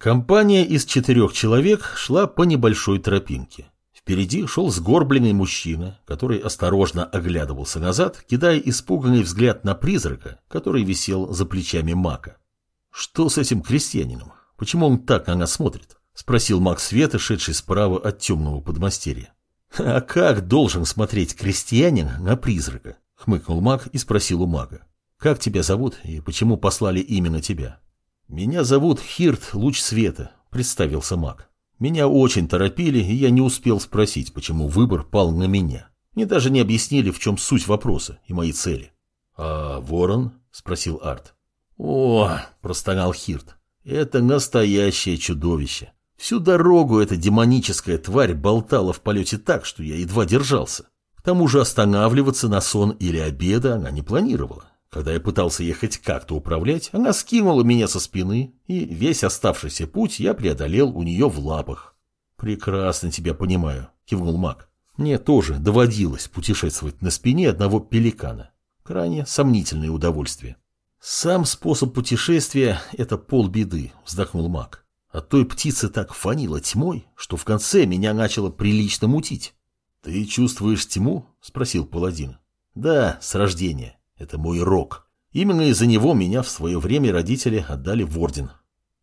Компания из четырех человек шла по небольшой тропинке. Впереди шел сгорбленный мужчина, который осторожно оглядывался назад, кидая испуганный взгляд на призрака, который висел за плечами Мака. «Что с этим крестьянином? Почему он так на нас смотрит?» — спросил Мак Света, шедший справа от темного подмастерья. «А как должен смотреть крестьянин на призрака?» — хмыкнул Мак и спросил у мага. «Как тебя зовут и почему послали именно тебя?» «Меня зовут Хирт Луч Света», — представился маг. «Меня очень торопили, и я не успел спросить, почему выбор пал на меня. Мне даже не объяснили, в чем суть вопроса и мои цели». «А ворон?» — спросил Арт. «О!» — простонал Хирт. «Это настоящее чудовище. Всю дорогу эта демоническая тварь болтала в полете так, что я едва держался. К тому же останавливаться на сон или обеда она не планировала. Когда я пытался ехать как-то управлять, она скинула меня со спины, и весь оставшийся путь я преодолел у нее в лапах. «Прекрасно тебя понимаю», — кивнул маг. «Мне тоже доводилось путешествовать на спине одного пеликана. Крайне сомнительное удовольствие». «Сам способ путешествия — это полбеды», — вздохнул маг. «От той птицы так фанило тьмой, что в конце меня начало прилично мутить». «Ты чувствуешь тьму?» — спросил паладин. «Да, с рождения. Это мой рок. Именно из-за него меня в свое время родители отдали в орден.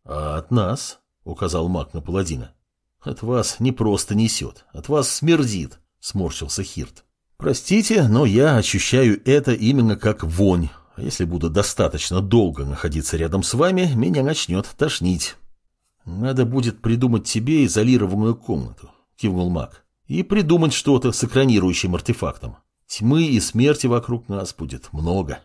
А от нас, указал маг на паладина, от вас не просто несет, от вас смердит, сморщился Хирт. Простите, но я ощущаю это именно как вонь. А если буду достаточно долго находиться рядом с вами, меня начнет тошнить. Надо будет придумать тебе изолированную комнату, кивнул маг, и придумать что-то с экранирующим артефактом. Тьмы и смерти вокруг нас будет много.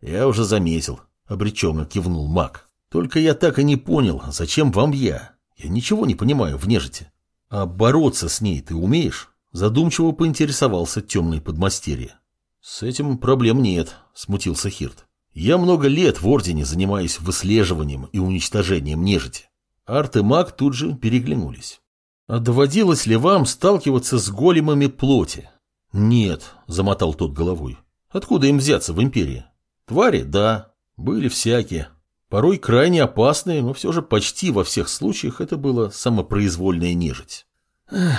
Я уже заметил, обреченно кивнул маг. Только я так и не понял, зачем вам я? Я ничего не понимаю в нежити. А бороться с ней ты умеешь? Задумчиво поинтересовался темный подмастерье. С этим проблем нет, смутился Хирт. Я много лет в Ордене занимаюсь выслеживанием и уничтожением нежити. Арт и маг тут же переглянулись. А доводилось ли вам сталкиваться с големами плоти? «Нет», — замотал тот головой. «Откуда им взяться в империи? Твари, да, были всякие. Порой крайне опасные, но все же почти во всех случаях это было самопроизвольная нежить».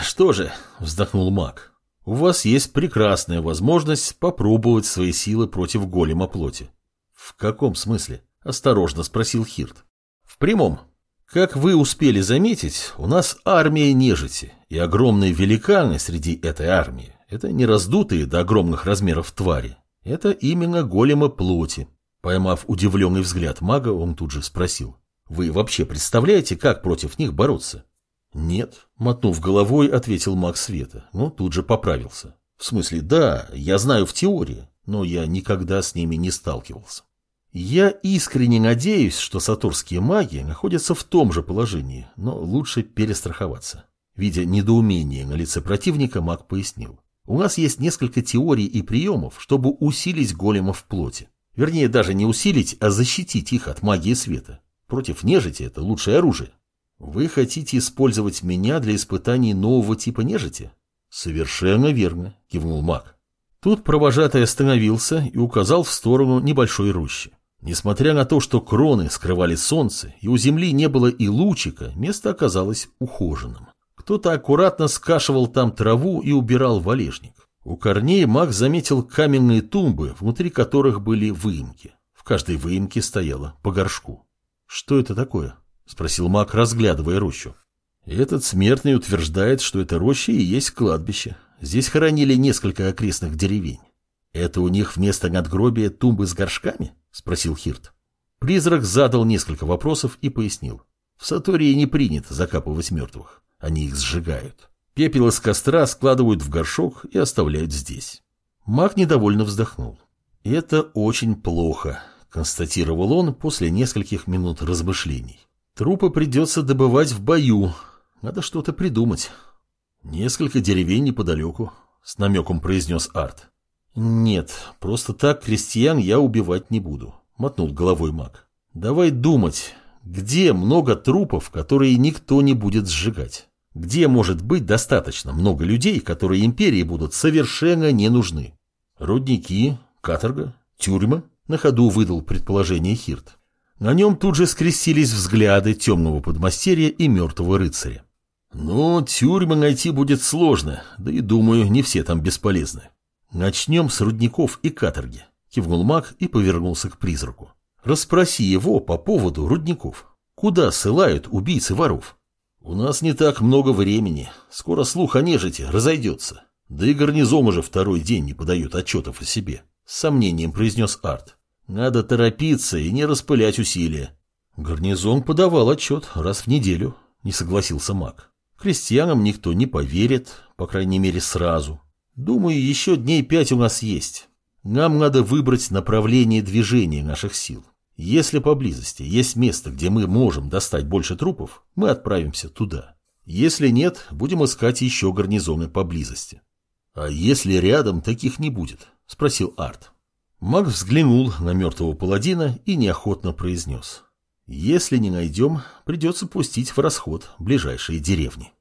«Что же», — вздохнул маг, — «у вас есть прекрасная возможность попробовать свои силы против голема плоти». «В каком смысле?» — осторожно спросил Хирт. «В прямом. Как вы успели заметить, у нас армия нежити и огромные великаны среди этой армии. Это не раздутые до огромных размеров твари. Это именно големы плоти. Поймав удивленный взгляд мага, он тут же спросил. Вы вообще представляете, как против них бороться? Нет, мотнув головой, ответил маг света, но тут же поправился. В смысле, да, я знаю в теории, но я никогда с ними не сталкивался. Я искренне надеюсь, что сатурские маги находятся в том же положении, но лучше перестраховаться. Видя недоумение на лице противника, маг пояснил. У нас есть несколько теорий и приемов, чтобы усилить големов в плоти. Вернее, даже не усилить, а защитить их от магии света. Против нежити это лучшее оружие. Вы хотите использовать меня для испытаний нового типа нежити? Совершенно верно, кивнул маг. Тут провожатый остановился и указал в сторону небольшой рощи. Несмотря на то, что кроны скрывали солнце, и у земли не было и лучика, место оказалось ухоженным. Кто-то аккуратно скашивал там траву и убирал валежник. У корней маг заметил каменные тумбы, внутри которых были выемки. В каждой выемке стояло по горшку. «Что это такое?» — спросил маг, разглядывая рощу. «Этот смертный утверждает, что эта роща и есть кладбище. Здесь хоронили несколько окрестных деревень. Это у них вместо надгробия тумбы с горшками?» — спросил Хирт. Призрак задал несколько вопросов и пояснил. В Сатории не принято закапывать мертвых. Они их сжигают. Пепел из костра складывают в горшок и оставляют здесь. Маг недовольно вздохнул. «Это очень плохо», — констатировал он после нескольких минут размышлений. «Трупы придется добывать в бою. Надо что-то придумать». «Несколько деревень неподалеку», — с намеком произнес Арт. «Нет, просто так крестьян я убивать не буду», — мотнул головой маг. «Давай думать, где много трупов, которые никто не будет сжигать? Где может быть достаточно много людей, которые империи будут совершенно не нужны? Рудники, каторга, тюрьма? На ходу выдал предположение Хирт. На нем тут же скрестились взгляды темного подмастерья и мертвого рыцаря. Ну, тюрьмы найти будет сложно, да и, думаю, не все там бесполезны. Начнем с рудников и каторги, кивнул маг и повернулся к призраку. Расспроси его по поводу рудников. Куда ссылают убийцы воров? У нас не так много времени. Скоро слух о нежити разойдется. Да и гарнизон уже второй день не подают отчетов о себе. С сомнением произнес Арт. Надо торопиться и не распылять усилия. Гарнизон подавал отчет раз в неделю, не согласился маг. Крестьянам никто не поверит, по крайней мере сразу. Думаю, еще дней пять у нас есть. Нам надо выбрать направление движения наших сил. Если поблизости есть место, где мы можем достать больше трупов, мы отправимся туда. Если нет, будем искать еще гарнизоны поблизости. А если рядом таких не будет? Спросил Арт. Маг взглянул на мертвого паладина и неохотно произнес. Если не найдем, придется пустить в расход ближайшие деревни.